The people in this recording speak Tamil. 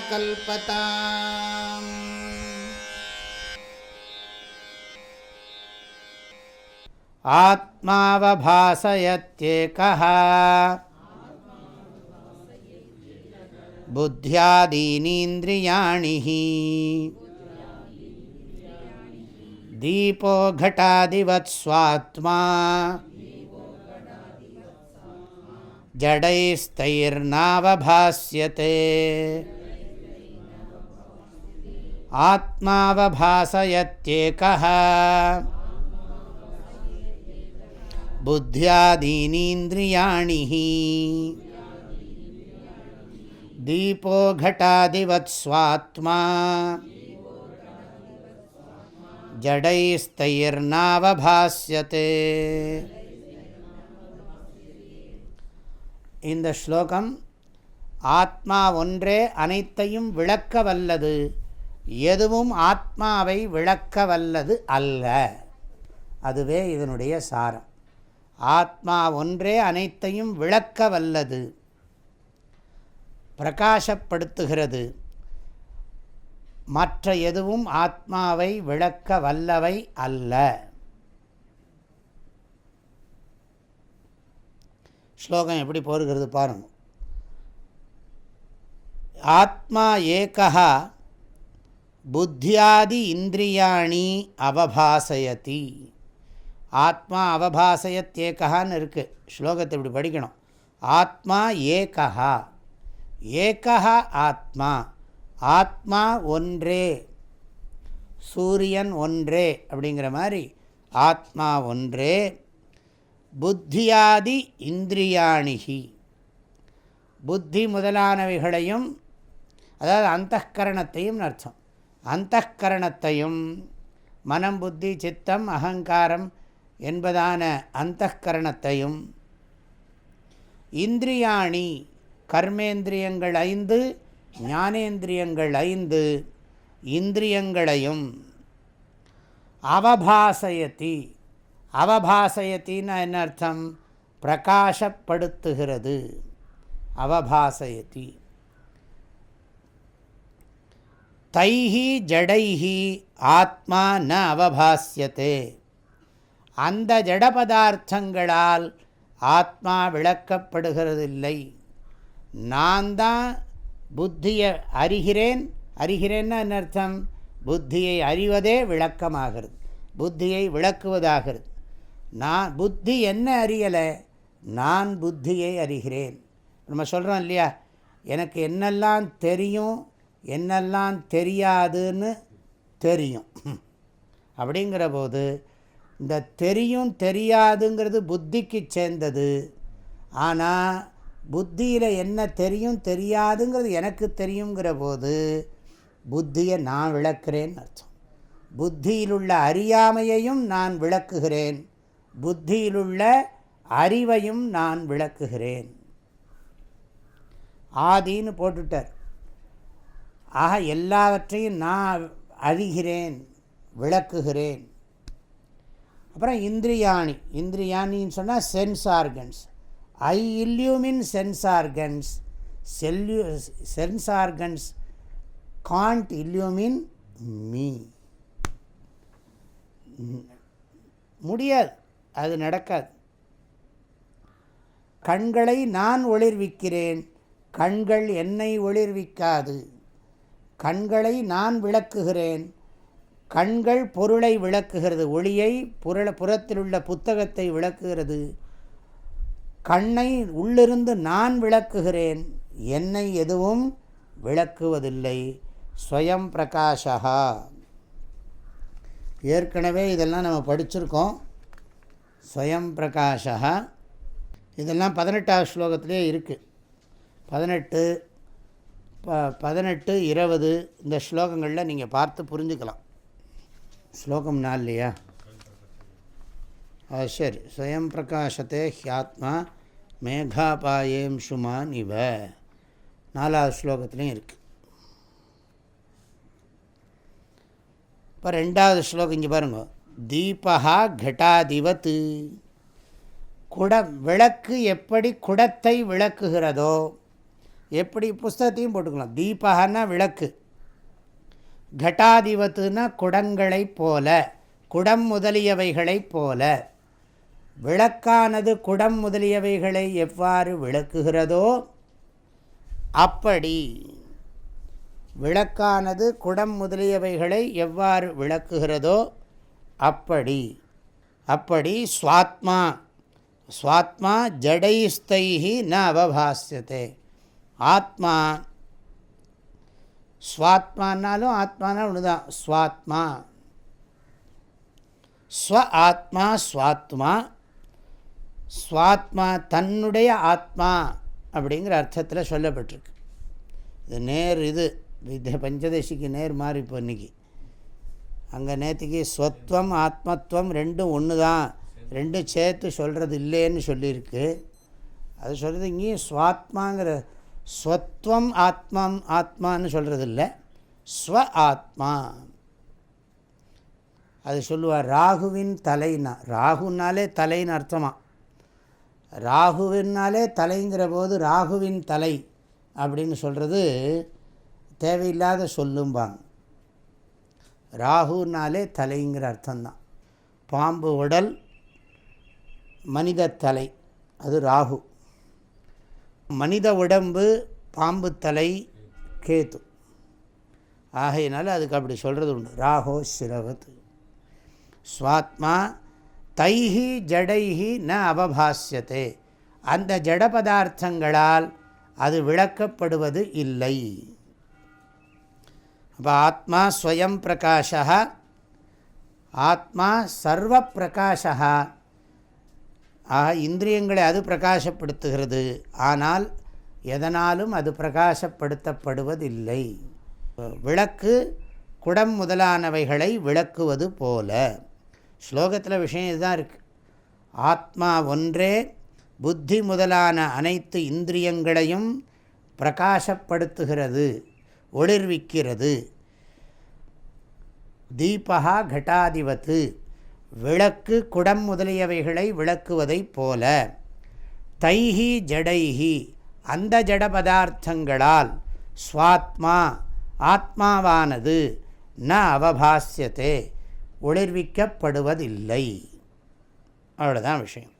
कल्पताम्। आत्मावभासयत्येकः। बुद्ध्यादीनीन्द्रियाणि। दीपो घटादिवत्स्वात्मा जडैस्तैर्नावभास्यते। आत्मावभासयत्येकः। बुद्ध्यादीनीन्द्रियाणि। दीपो घटादिवत् जडैस्तैर्नावभास्यते। இந்த ஸ்லோகம் ஆத்மா ஒன்றே அனைத்தையும் விளக்க வல்லது எதுவும் ஆத்மாவை விளக்க வல்லது அல்ல. அதுவே இதனுடைய சாரம். ஆத்மா ஒன்றே அனைத்தையும் விளக்க வல்லது பிரகாசப்படுத்துகிறது மற்ற எதுவும் ஆத்மாவை விளக்க வல்லவை அல்ல. ஸ்லோகம் எப்படி போருகிறது பாருங்க. ஆத்மா ஏகா புத்தியாதி இந்திரியாணி அவபாசயதி. ஆத்மா அவபாசயத் ஏகான்னு இருக்குது ஸ்லோகத்தை இப்படி படிக்கணும். ஆத்மா ஏகா ஏகா ஆத்மா. ஆத்மா ஒன்றே. சூரியன் ஒன்றே அப்படிங்கிற மாதிரி ஆத்மா ஒன்றே. புத்தியாதி இந்திரியாணிகி. புத்தி முதலானவைகளையும் அதாவது அந்தகரணத்தையும் அர்த்தம். அந்தகரணத்தையும் மனம் புத்தி சித்தம் அகங்காரம் என்பதான அந்தகரணத்தையும் இந்திரியாணி கர்மேந்திரியங்கள் ஐந்து ஞானேந்திரியங்கள் ஐந்து இந்திரியங்களையும் அவபாசயத்தி அவபாசயத்தின்னா என்ன அர்த்தம்? பிரகாசப்படுத்துகிறது. அவபாசயத்தி. தைஹி ஜடைஹி ஆத்மா ந அவபாசியத்தே அந்த ஜட பதார்த்தங்களால் ஆத்மா விளக்கப்படுகிறதில்லை. நான் தான் புத்தியை அறிகிறேன். அறிகிறேன்னா என்ன அர்த்தம்? புத்தியை அறிவதே விளக்கமாகிறது. புத்தியை விளக்குவதாகிறது. நான் புத்தி என்ன அறியலை? நான் புத்தியை அறிகிறேன். நம்ம சொல்கிறோம் இல்லையா? எனக்கு என்னெல்லாம் தெரியும் என்னெல்லாம் தெரியாதுன்னு தெரியும். அப்படிங்கிற போது இந்த தெரியும் தெரியாதுங்கிறது புத்திக்கு சேர்ந்தது. ஆனால் புத்தியில் என்ன தெரியும் தெரியாதுங்கிறது எனக்கு தெரியுங்கிற போது புத்தியை நான் விளக்குறேன்னு அர்த்தம். புத்தியிலுள்ள அறியாமையையும் நான் விளக்குகிறேன். புத்தியிலுள்ள அறிவையும் நான் விளக்குகிறேன். ஆதின்னு போட்டுட்டார். ஆக எல்லாவற்றையும் நான் அறிகிறேன் விளக்குகிறேன். அப்புறம் இந்திரியாணி. இந்திரியாணின்னு சொன்னால் sense organs I illumine sense organs செல்யூ sense organs can't illumine me முடியாது. அது நடக்காது. கண்களை நான் ஒளிர்விக்கிறேன் கண்கள் என்னை ஒளிர்விக்காது. கண்களை நான் விளக்குகிறேன் கண்கள் பொருளை விளக்குகிறது ஒளியை புரள புறத்தில் உள்ள புத்தகத்தை விளக்குகிறது. கண்ணை உள்ளிருந்து நான் விளக்குகிறேன் என்னை எதுவும் விளக்குவதில்லை. ஸ்வயம் பிரகாஷா ஏற்கனவே இதெல்லாம் நம்ம படிச்சிருக்கோம். ஸ்வயம் பிரகாஷா இதெல்லாம் பதினெட்டாவது ஸ்லோகத்திலே இருக்குது பதினெட்டு ப பதினெட்டு இருபது இந்த ஸ்லோகங்களில் நீங்கள் பார்த்து புரிஞ்சுக்கலாம். ஸ்லோகம் நாள் இல்லையா அது சரி. ஸ்வயம் பிரகாஷத்தே ஹியாத்மா மேகாபாயேம் சுமான் இவ. நாலாவது ஸ்லோகத்துலேயும் இருக்குது இப்போ ரெண்டாவது ஸ்லோகம் இங்கே பாருங்கள் தீபா கட்டாதிவத்து குடம் விளக்கு எப்படி குடத்தை விளக்குகிறதோ எப்படி புஸ்தகத்தையும் போட்டுக்கலாம். தீபகன்னா விளக்கு. கட்டாதிபத்துனா குடங்களைப் போல குடம் முதலியவைகளைப் போல. விளக்கானது குடம் முதலியவைகளை எவ்வாறு விளக்குகிறதோ அப்படி. விளக்கானது குடம் முதலியவைகளை எவ்வாறு விளக்குகிறதோ அப்படி அப்படி ஸ்வாத்மா ஸ்வாத்மா ஜடைஸ்தைஹி ந அவபாசியத்தை ஆத்மா ஸ்வாத்மானாலும் ஆத்மானா ஒன்று தான் ஸ்வாத்மா ஸ்வ ஆத்மா ஸ்வாத்மா ஸ்வாத்மா தன்னுடைய ஆத்மா அப்படிங்கிற அர்த்தத்தில் சொல்லப்பட்டிருக்கு. இது நேர் இது வித்ய பஞ்சதசிக்கு நேர் மாறி இப்போ இன்றைக்கி அங்கே நேற்றுக்கு ஸ்வத்வம் ஆத்மத்துவம் ரெண்டும் ஒன்று தான் ரெண்டும் சேர்த்து சொல்கிறது இல்லைன்னு சொல்லியிருக்கு. அது சொல்கிறது இங்கேயும் ஸ்வாத்மாங்கிற ஸ்வத்வம் ஆத்மாம் ஆத்மான்னு சொல்கிறது இல்லை. ஸ்வ ஆத்மா. அது சொல்லுவார் ராகுவின் தலைனா. ராகுனாலே தலைன்னு அர்த்தமாக ராகுவினாலே தலைங்கிற போது ராகுவின் தலை அப்படின்னு சொல்கிறது தேவையில்லாத சொல்லும்பாங்க. ராகுனாலே தலைங்கிற அர்த்தம்தான். பாம்பு உடல் மனித தலை அது ராகு. மனித உடம்பு பாம்பு தலை கேத்து ஆகையினால அதுக்கு அப்படி சொல்கிறது உண்டு. ராகோ சிரவத்து ஸ்வாத்மா தைஹி ஜடைஹி ந அவபாசியத்தே அந்த ஜட பதார்த்தங்களால் அது விளக்கப்படுவது இல்லை. அப்போ ஆத்மா ஸ்வயம் பிரகாஷா ஆத்மா சர்வ பிரகாஷா ஆக இந்திரியங்களை அது பிரகாசப்படுத்துகிறது. ஆனால் எதனாலும் அது பிரகாசப்படுத்தப்படுவதில்லை. விளக்கு குடம் முதலானவைகளை விளக்குவது போல. ஸ்லோகத்தில் விஷயம் இதுதான் இருக்குது ஆத்மா ஒன்றே புத்தி முதலான அனைத்து இந்திரியங்களையும் பிரகாசப்படுத்துகிறது. ஒளிர்விக்கிறது. தீபகா கட்டாதிபத்து விளக்கு குடம் முதலியவைகளை விளக்குவதைப் போல தைஹி ஜடைஹி அந்த ஜட பதார்த்தங்களால் ஸ்வாத்மா ஆத்மாவானது ந அவபாசியத்தே ஒளிர்விக்கப்படுவதில்லை. அவ்வளோதான் விஷயம்.